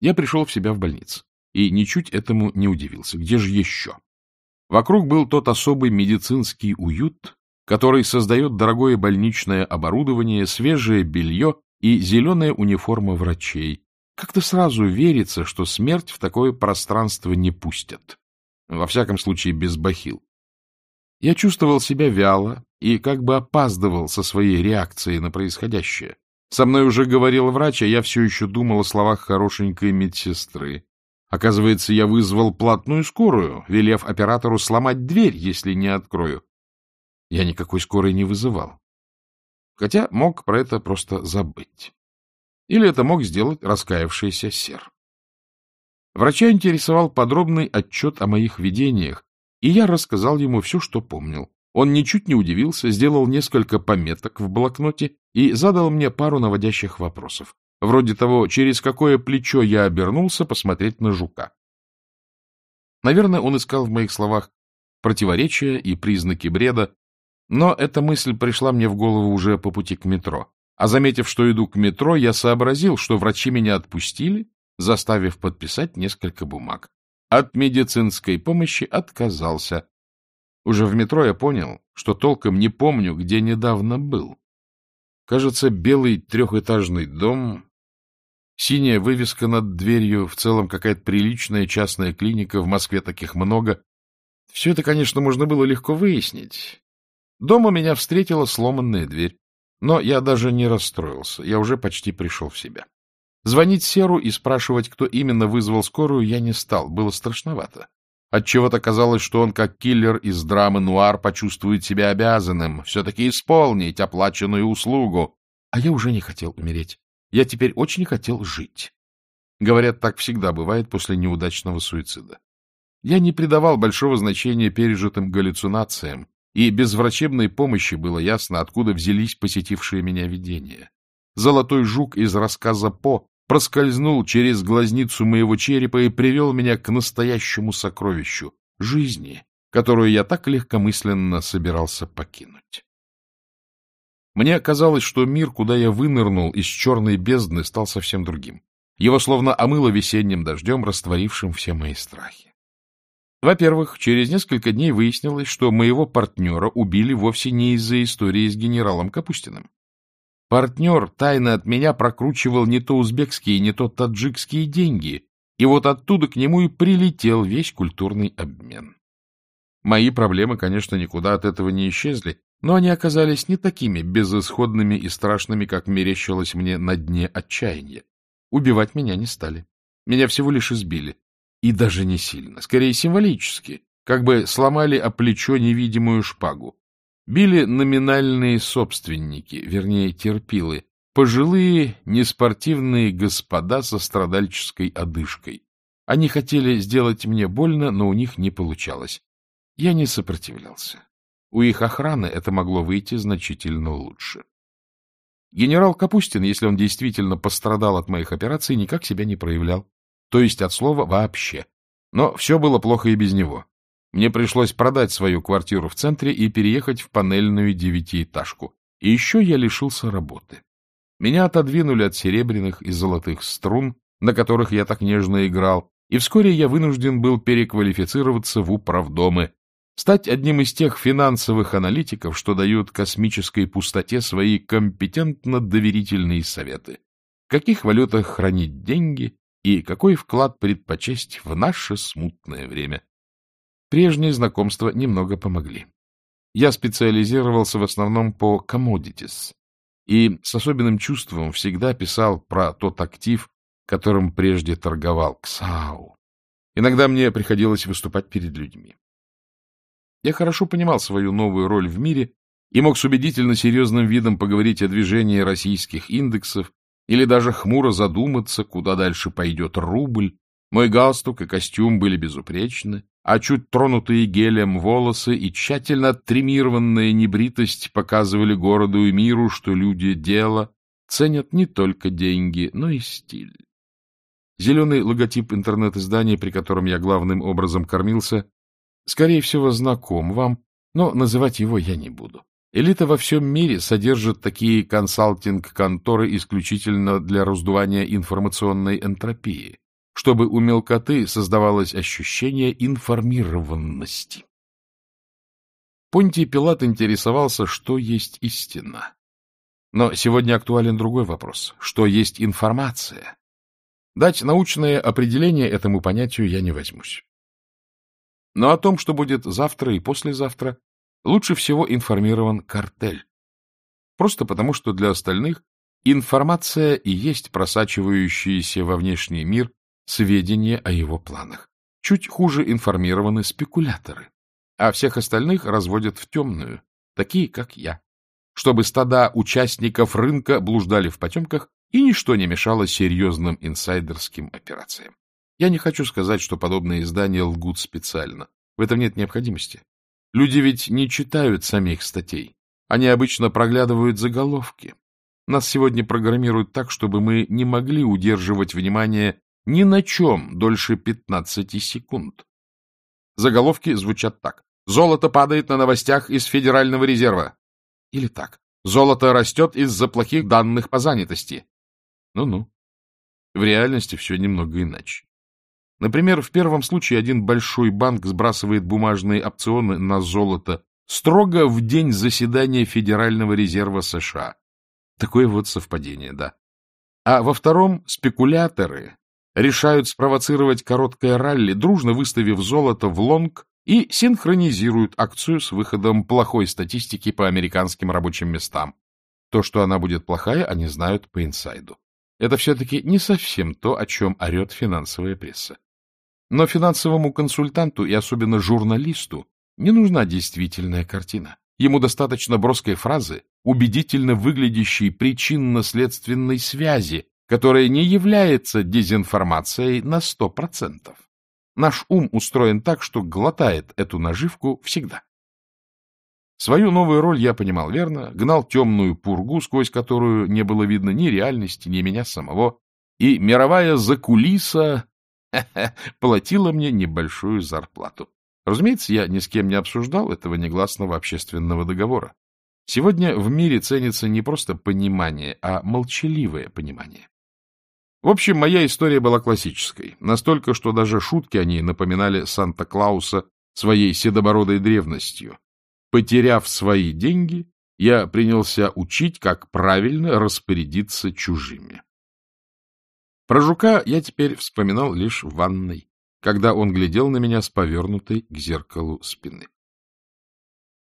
Я пришел в себя в больнице и ничуть этому не удивился. Где же еще? Вокруг был тот особый медицинский уют, который создает дорогое больничное оборудование, свежее белье и зеленая униформа врачей. Как-то сразу верится, что смерть в такое пространство не пустят. Во всяком случае, без бахил. Я чувствовал себя вяло и как бы опаздывал со своей реакцией на происходящее. Со мной уже говорил врач, а я все еще думал о словах хорошенькой медсестры. Оказывается, я вызвал платную скорую, велев оператору сломать дверь, если не открою. Я никакой скорой не вызывал. Хотя мог про это просто забыть. Или это мог сделать раскаявшийся сер. Врача интересовал подробный отчет о моих видениях, и я рассказал ему все, что помнил. Он ничуть не удивился, сделал несколько пометок в блокноте и задал мне пару наводящих вопросов вроде того, через какое плечо я обернулся посмотреть на жука. Наверное, он искал в моих словах противоречия и признаки бреда, но эта мысль пришла мне в голову уже по пути к метро. А заметив, что иду к метро, я сообразил, что врачи меня отпустили, заставив подписать несколько бумаг. От медицинской помощи отказался. Уже в метро я понял, что толком не помню, где недавно был. Кажется, белый трехэтажный дом Синяя вывеска над дверью, в целом какая-то приличная частная клиника, в Москве таких много. Все это, конечно, можно было легко выяснить. Дома меня встретила сломанная дверь. Но я даже не расстроился, я уже почти пришел в себя. Звонить Серу и спрашивать, кто именно вызвал скорую, я не стал, было страшновато. Отчего-то казалось, что он, как киллер из драмы «Нуар», почувствует себя обязанным все-таки исполнить оплаченную услугу. А я уже не хотел умереть. Я теперь очень хотел жить. Говорят, так всегда бывает после неудачного суицида. Я не придавал большого значения пережитым галлюцинациям, и без врачебной помощи было ясно, откуда взялись посетившие меня видения. Золотой жук из рассказа По проскользнул через глазницу моего черепа и привел меня к настоящему сокровищу — жизни, которую я так легкомысленно собирался покинуть. Мне казалось, что мир, куда я вынырнул из черной бездны, стал совсем другим. Его словно омыло весенним дождем, растворившим все мои страхи. Во-первых, через несколько дней выяснилось, что моего партнера убили вовсе не из-за истории с генералом Капустиным. Партнер тайно от меня прокручивал не то узбекские, не то таджикские деньги, и вот оттуда к нему и прилетел весь культурный обмен. Мои проблемы, конечно, никуда от этого не исчезли, но они оказались не такими безысходными и страшными, как мерещилось мне на дне отчаяния. Убивать меня не стали. Меня всего лишь избили. И даже не сильно, скорее символически, как бы сломали о плечо невидимую шпагу. Били номинальные собственники, вернее, терпилы, пожилые неспортивные господа со страдальческой одышкой. Они хотели сделать мне больно, но у них не получалось. Я не сопротивлялся. У их охраны это могло выйти значительно лучше. Генерал Капустин, если он действительно пострадал от моих операций, никак себя не проявлял. То есть от слова «вообще». Но все было плохо и без него. Мне пришлось продать свою квартиру в центре и переехать в панельную девятиэтажку. И еще я лишился работы. Меня отодвинули от серебряных и золотых струн, на которых я так нежно играл, и вскоре я вынужден был переквалифицироваться в управдомы, стать одним из тех финансовых аналитиков, что дают космической пустоте свои компетентно-доверительные советы. В каких валютах хранить деньги и какой вклад предпочесть в наше смутное время. Прежние знакомства немного помогли. Я специализировался в основном по commodities и с особенным чувством всегда писал про тот актив, которым прежде торговал КСАУ. Иногда мне приходилось выступать перед людьми. Я хорошо понимал свою новую роль в мире и мог с убедительно серьезным видом поговорить о движении российских индексов или даже хмуро задуматься, куда дальше пойдет рубль. Мой галстук и костюм были безупречны, а чуть тронутые гелем волосы и тщательно оттримированная небритость показывали городу и миру, что люди дела ценят не только деньги, но и стиль. Зеленый логотип интернет-издания, при котором я главным образом кормился, скорее всего, знаком вам, но называть его я не буду. Элита во всем мире содержит такие консалтинг-конторы исключительно для раздувания информационной энтропии. Чтобы у мелкоты создавалось ощущение информированности. Понтий Пилат интересовался, что есть истина. Но сегодня актуален другой вопрос. Что есть информация? Дать научное определение этому понятию я не возьмусь. Но о том, что будет завтра и послезавтра, лучше всего информирован картель. Просто потому, что для остальных информация и есть просачивающиеся во внешний мир сведения о его планах. Чуть хуже информированы спекуляторы а всех остальных разводят в темную, такие, как я, чтобы стада участников рынка блуждали в потемках, и ничто не мешало серьезным инсайдерским операциям. Я не хочу сказать, что подобные издания лгут специально. В этом нет необходимости. Люди ведь не читают самих статей. Они обычно проглядывают заголовки. Нас сегодня программируют так, чтобы мы не могли удерживать внимание ни на чем дольше 15 секунд. Заголовки звучат так. Золото падает на новостях из Федерального резерва. Или так. Золото растет из-за плохих данных по занятости. Ну-ну. В реальности все немного иначе. Например, в первом случае один большой банк сбрасывает бумажные опционы на золото строго в день заседания Федерального резерва США. Такое вот совпадение, да. А во втором спекуляторы решают спровоцировать короткое ралли, дружно выставив золото в лонг и синхронизируют акцию с выходом плохой статистики по американским рабочим местам. То, что она будет плохая, они знают по инсайду. Это все-таки не совсем то, о чем орет финансовая пресса. Но финансовому консультанту и особенно журналисту не нужна действительная картина. Ему достаточно броской фразы, убедительно выглядящей причинно-следственной связи, которая не является дезинформацией на 100%. Наш ум устроен так, что глотает эту наживку всегда. Свою новую роль я понимал верно, гнал темную пургу, сквозь которую не было видно ни реальности, ни меня самого, и мировая закулиса платила мне небольшую зарплату. Разумеется, я ни с кем не обсуждал этого негласного общественного договора. Сегодня в мире ценится не просто понимание, а молчаливое понимание. В общем, моя история была классической, настолько, что даже шутки о ней напоминали Санта-Клауса своей седобородой древностью. Потеряв свои деньги, я принялся учить, как правильно распорядиться чужими. Про жука я теперь вспоминал лишь в ванной, когда он глядел на меня с повернутой к зеркалу спины.